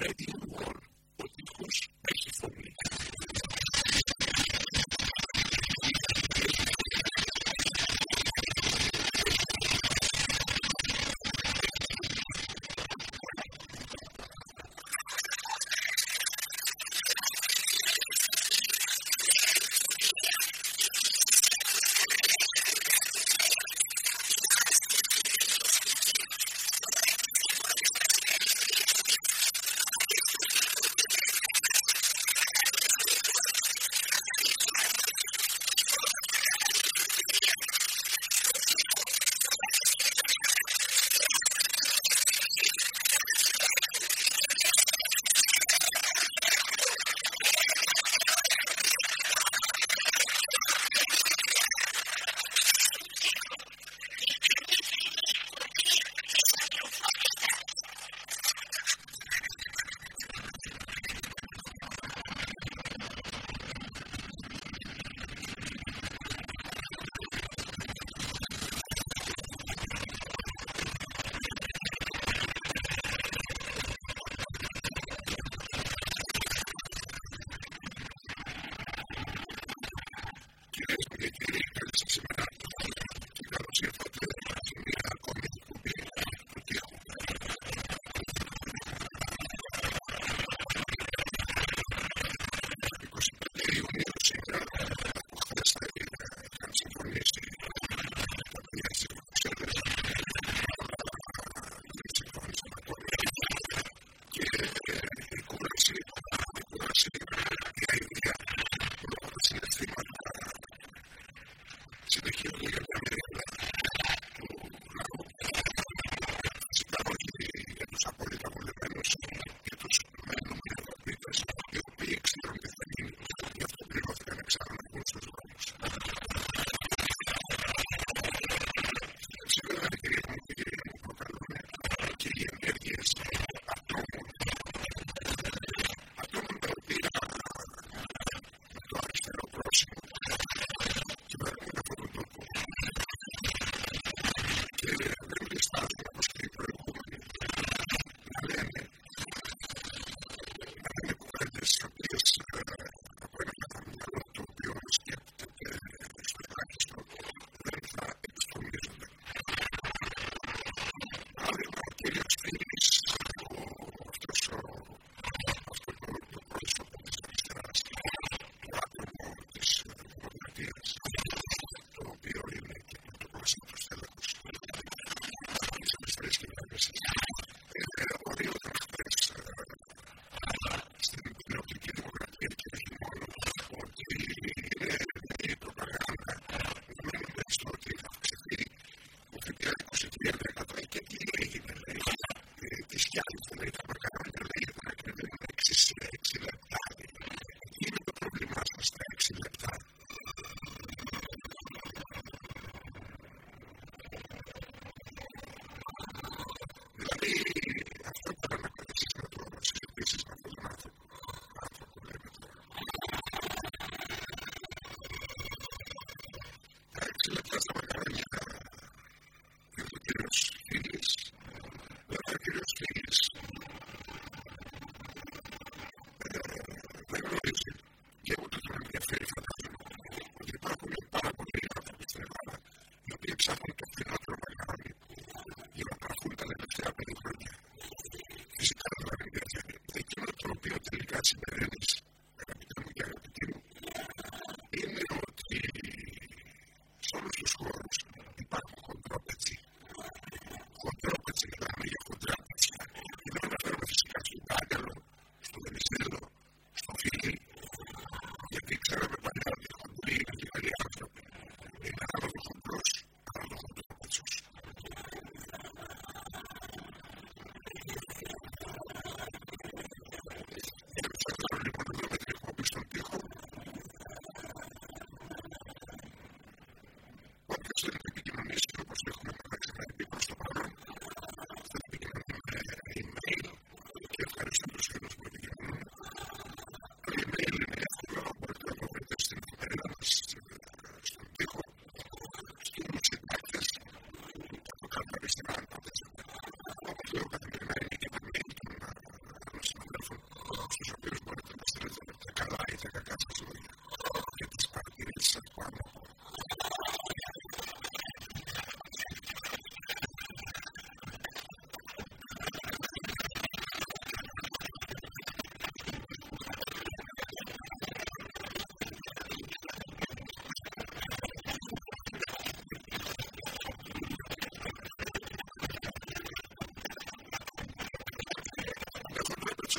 ready and warm.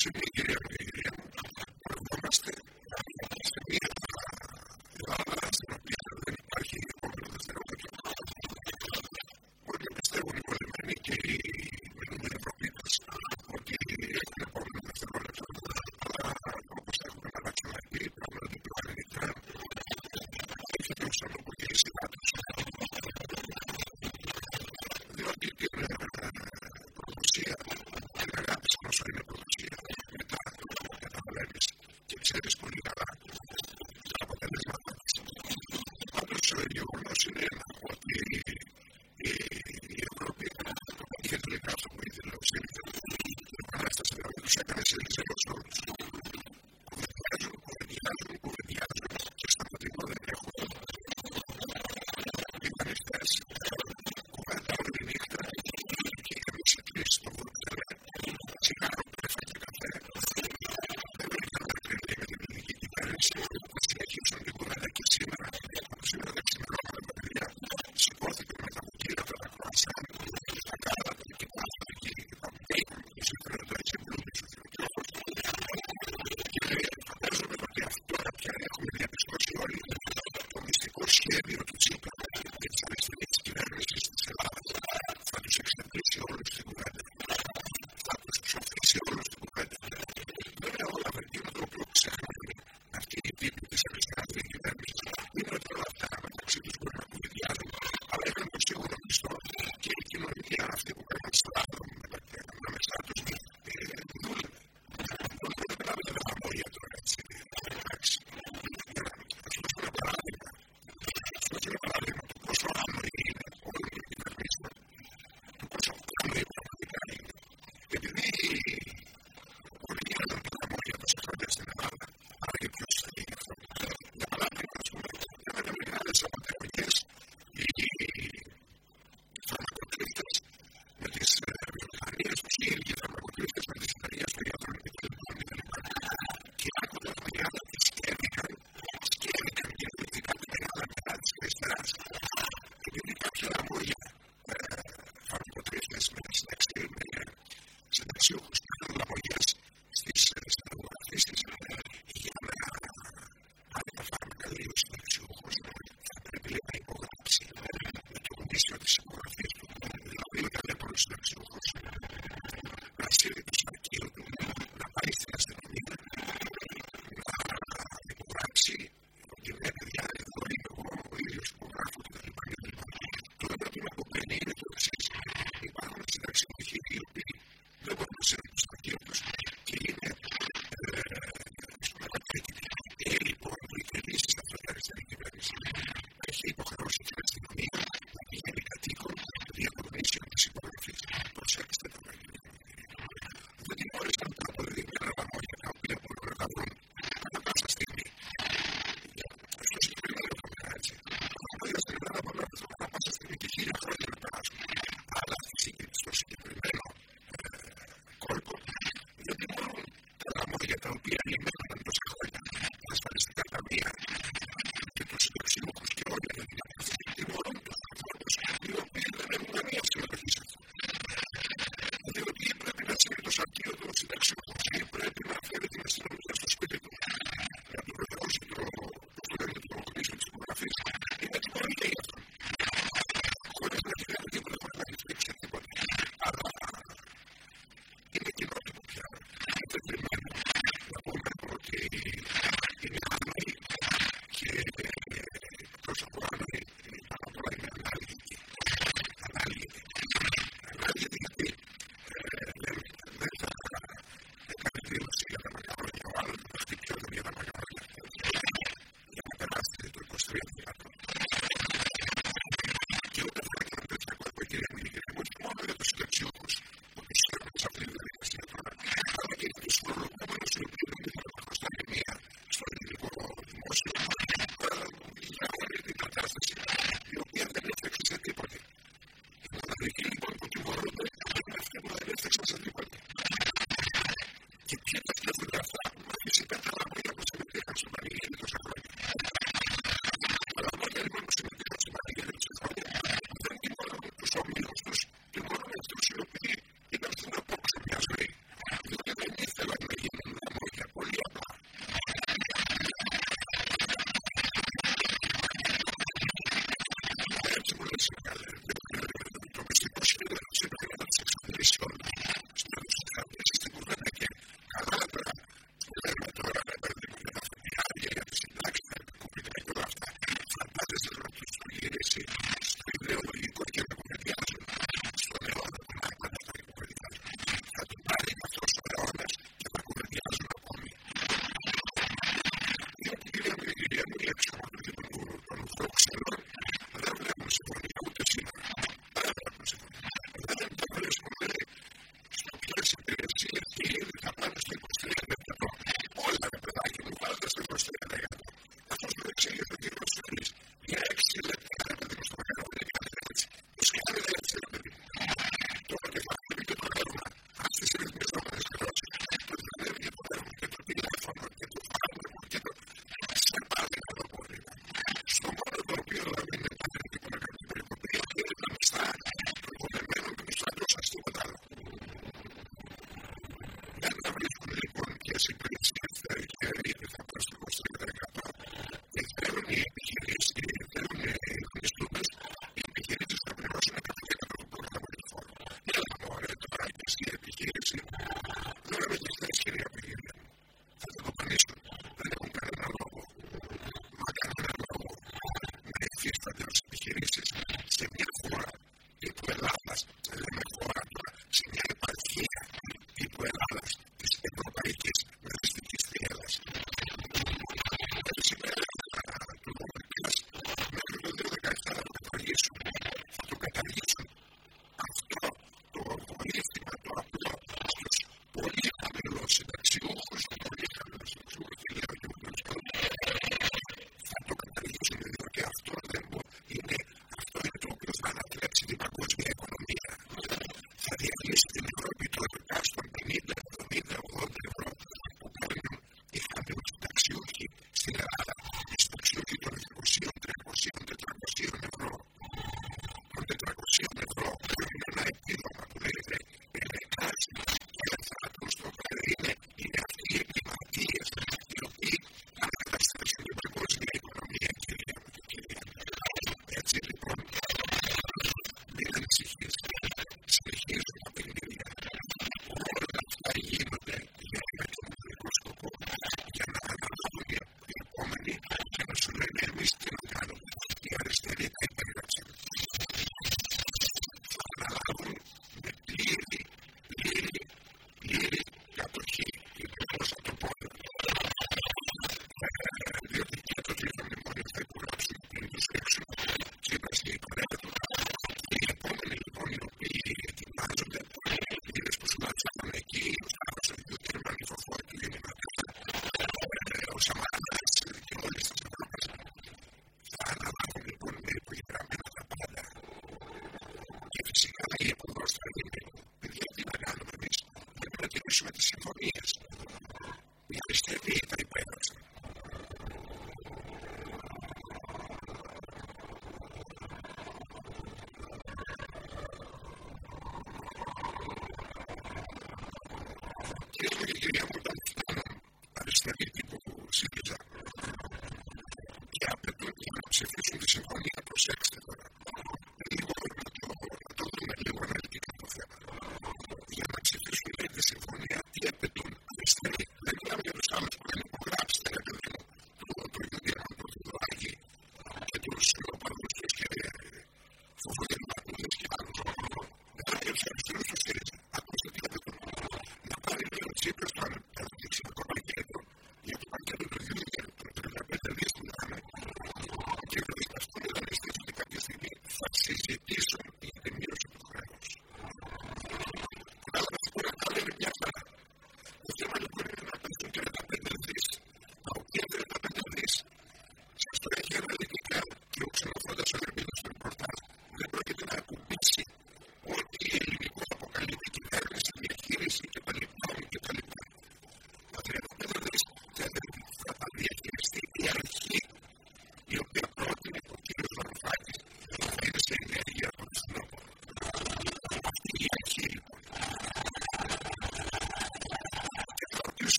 to be to keep us στο ελληνικό. Παιδιά, τι να κάνουμε εμείς, να επικρατήσουμε τη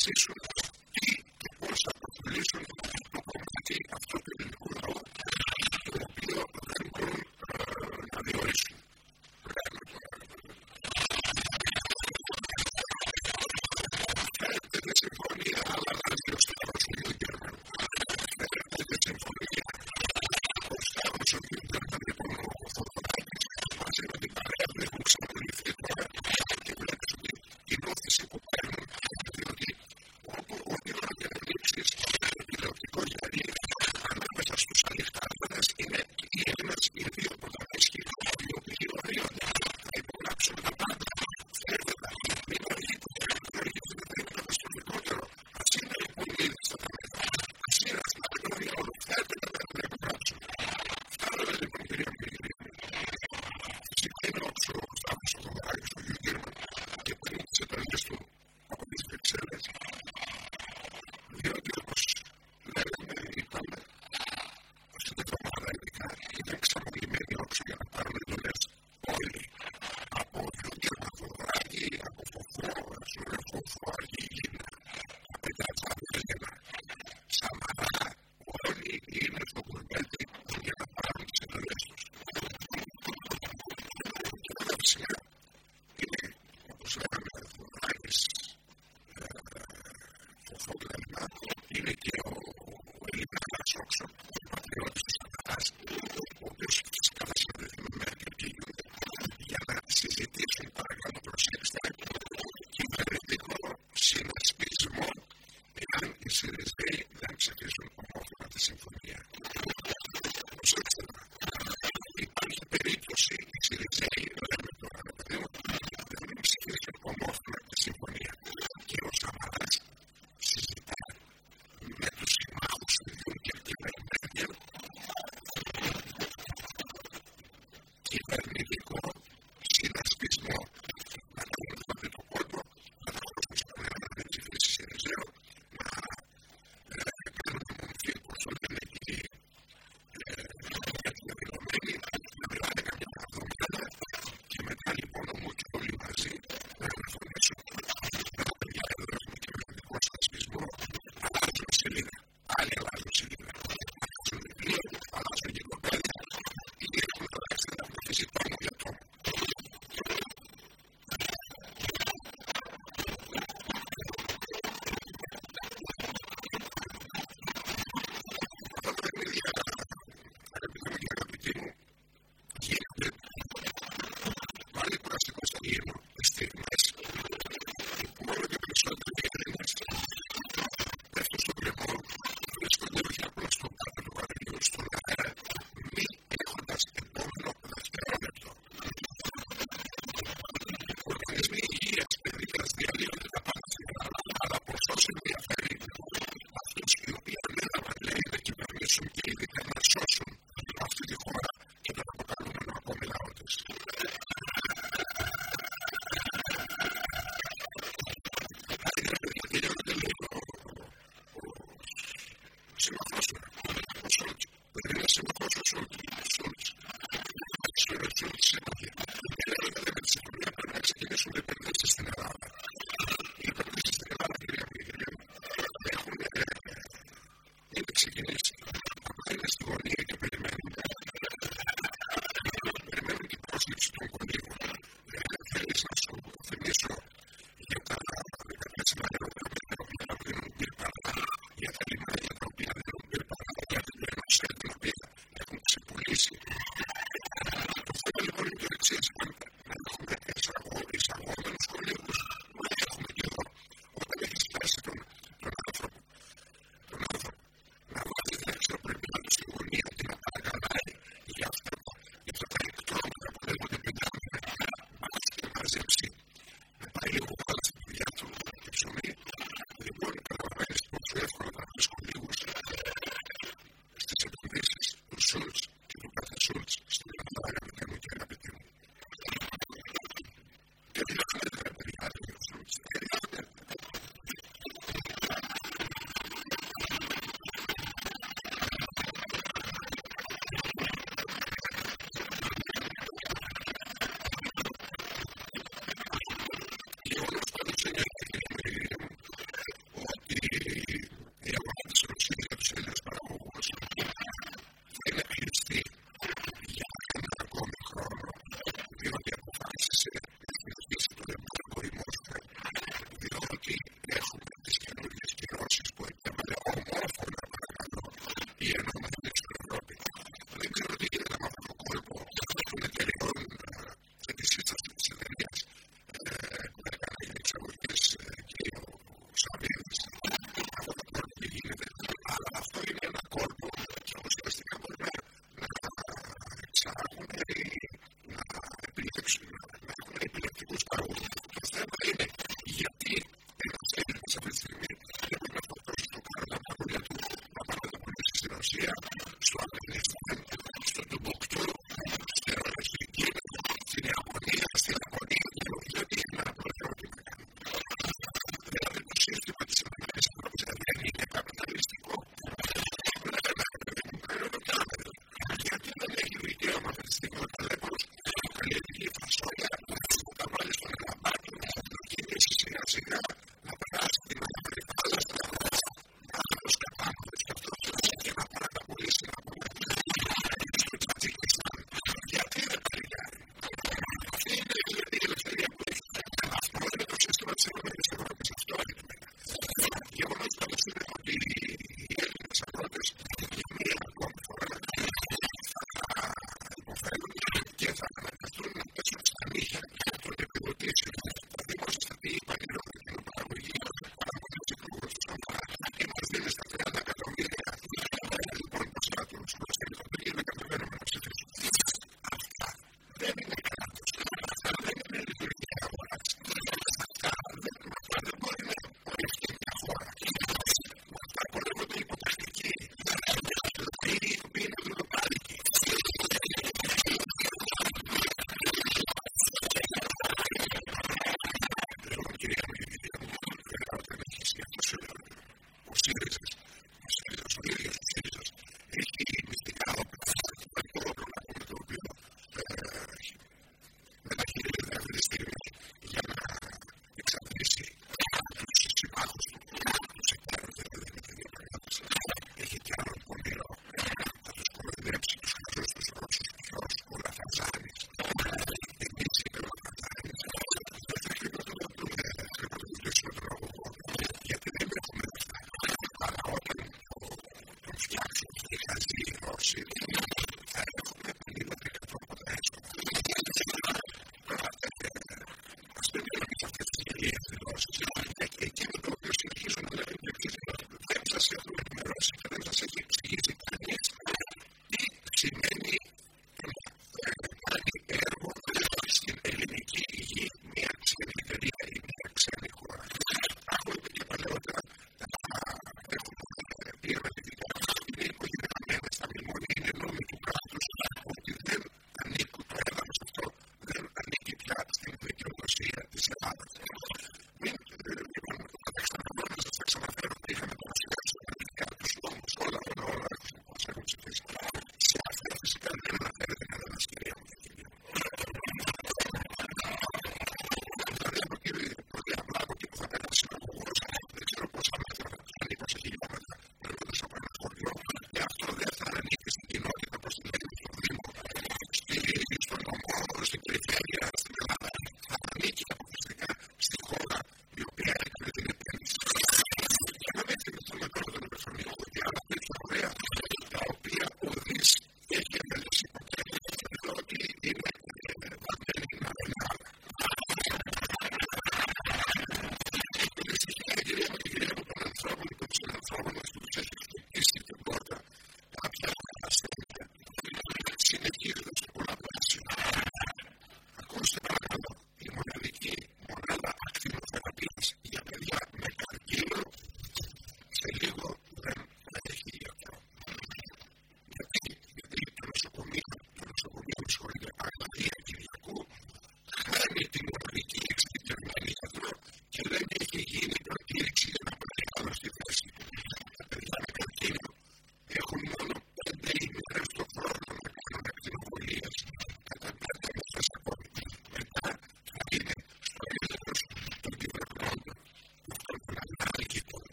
sexual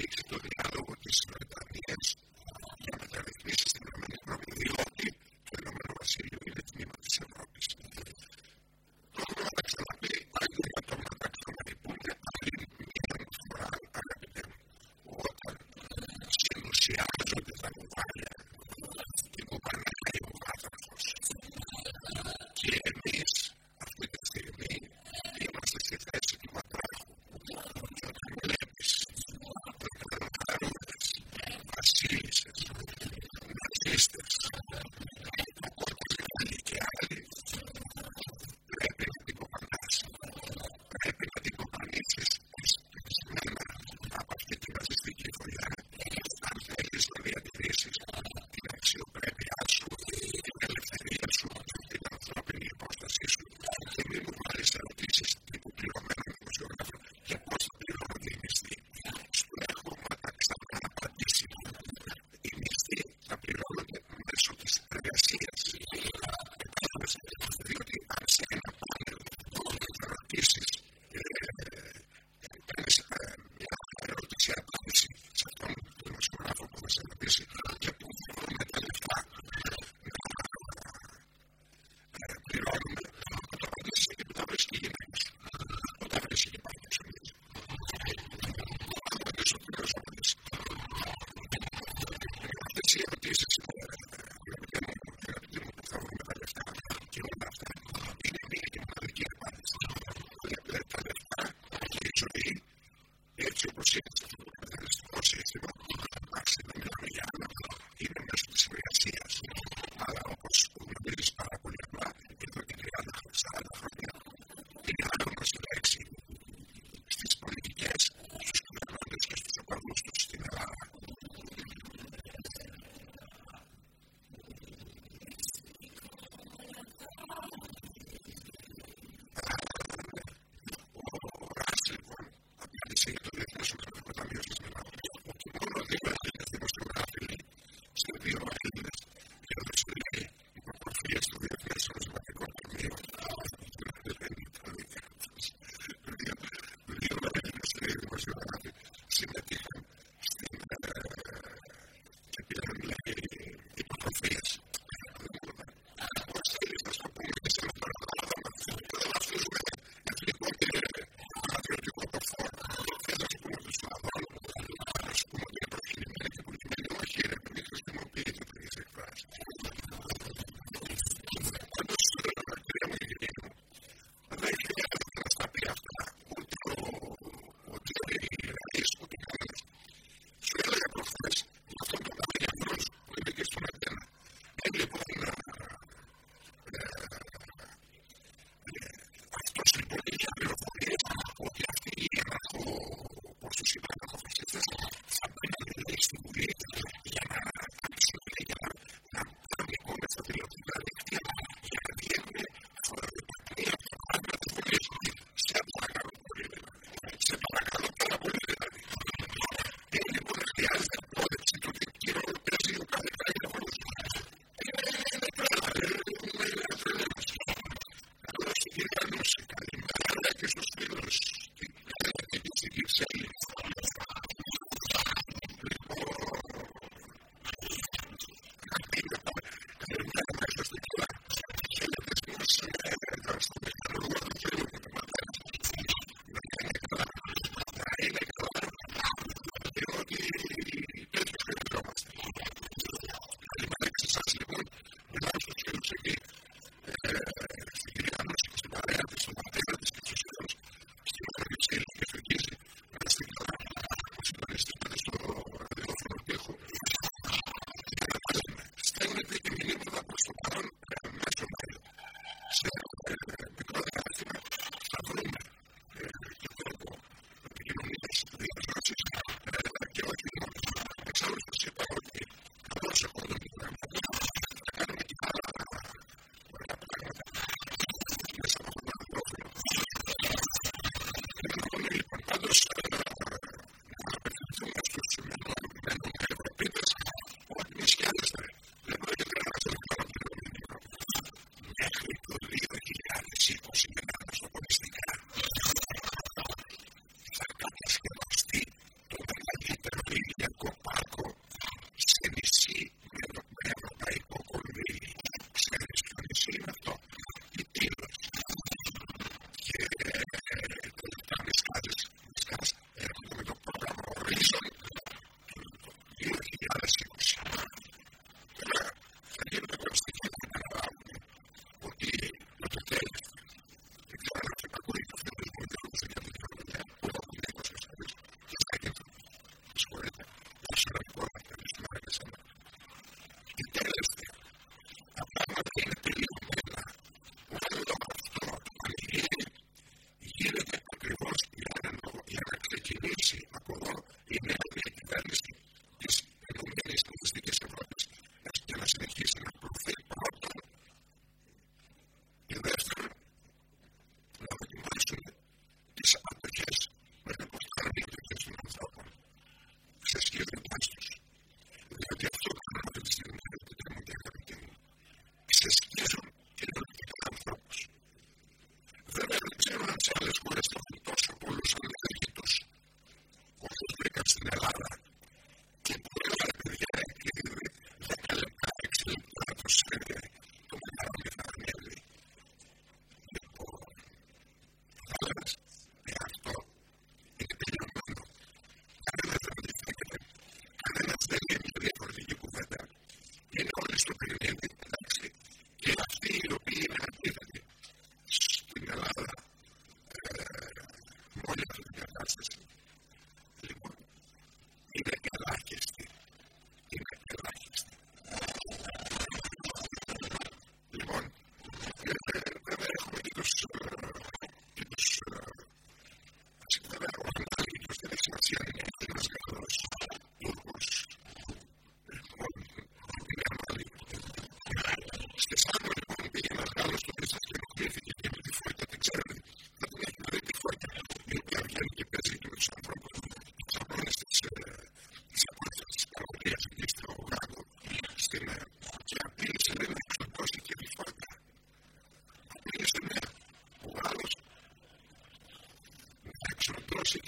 you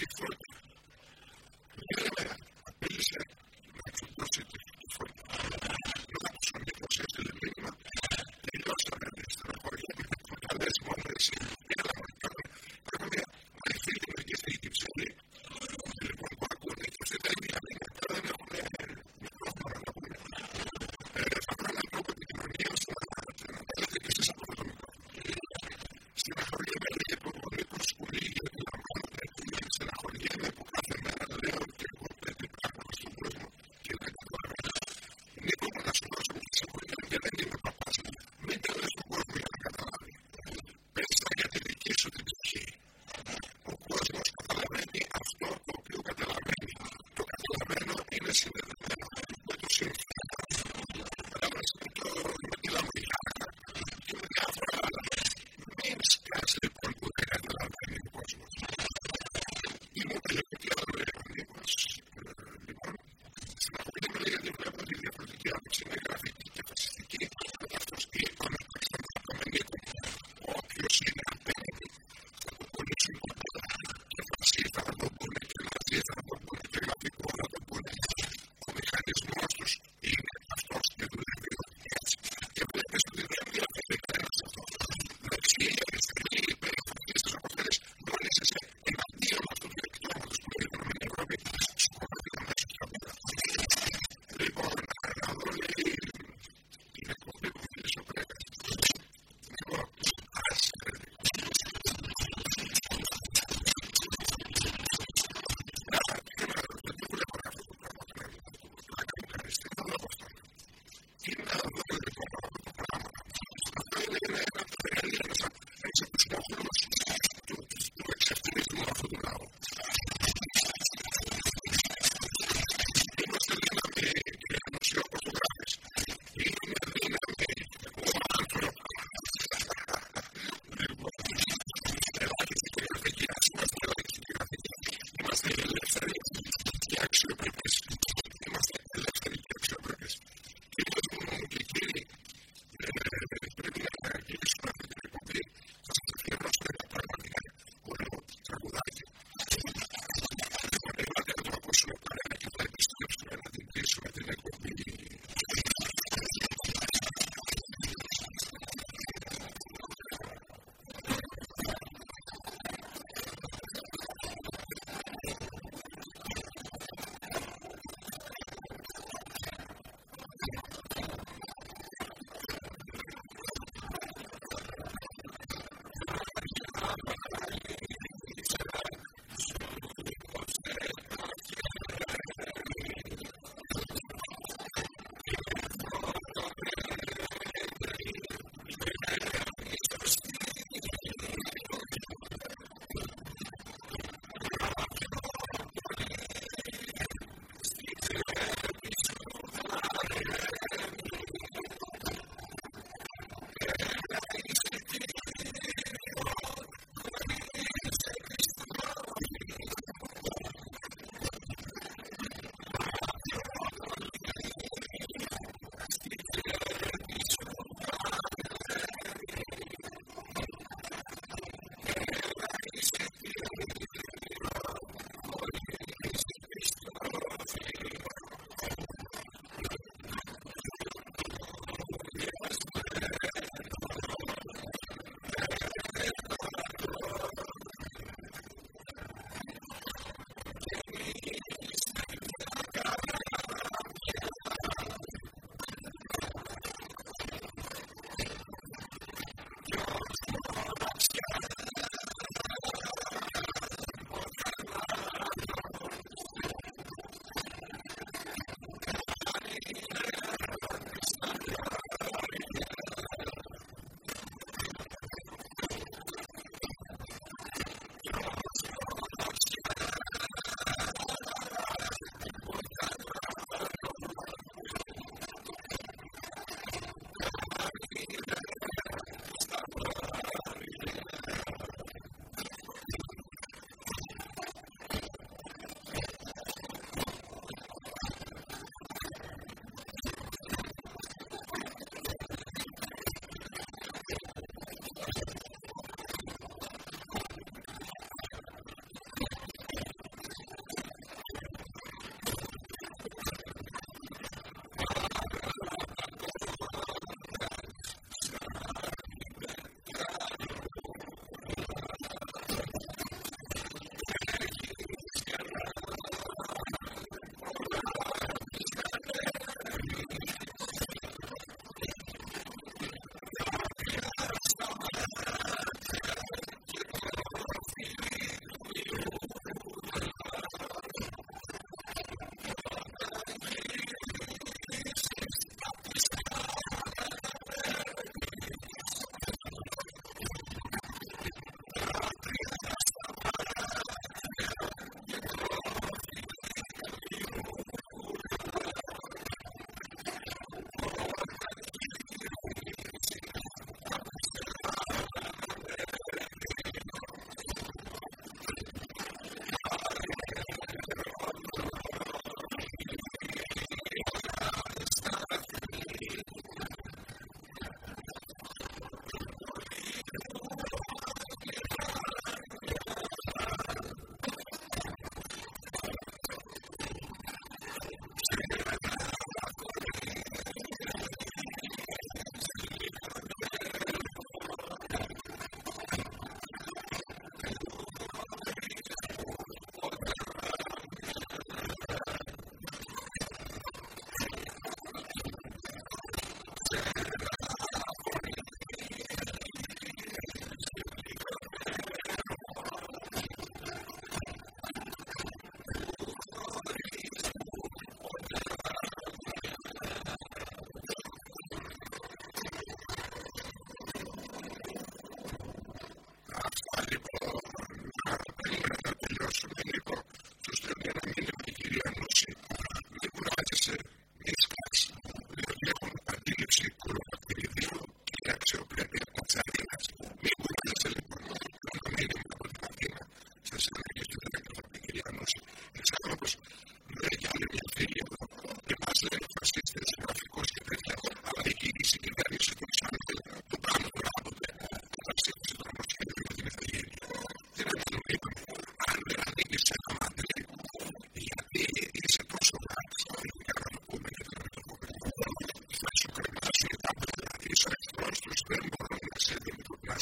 capacity for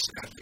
understand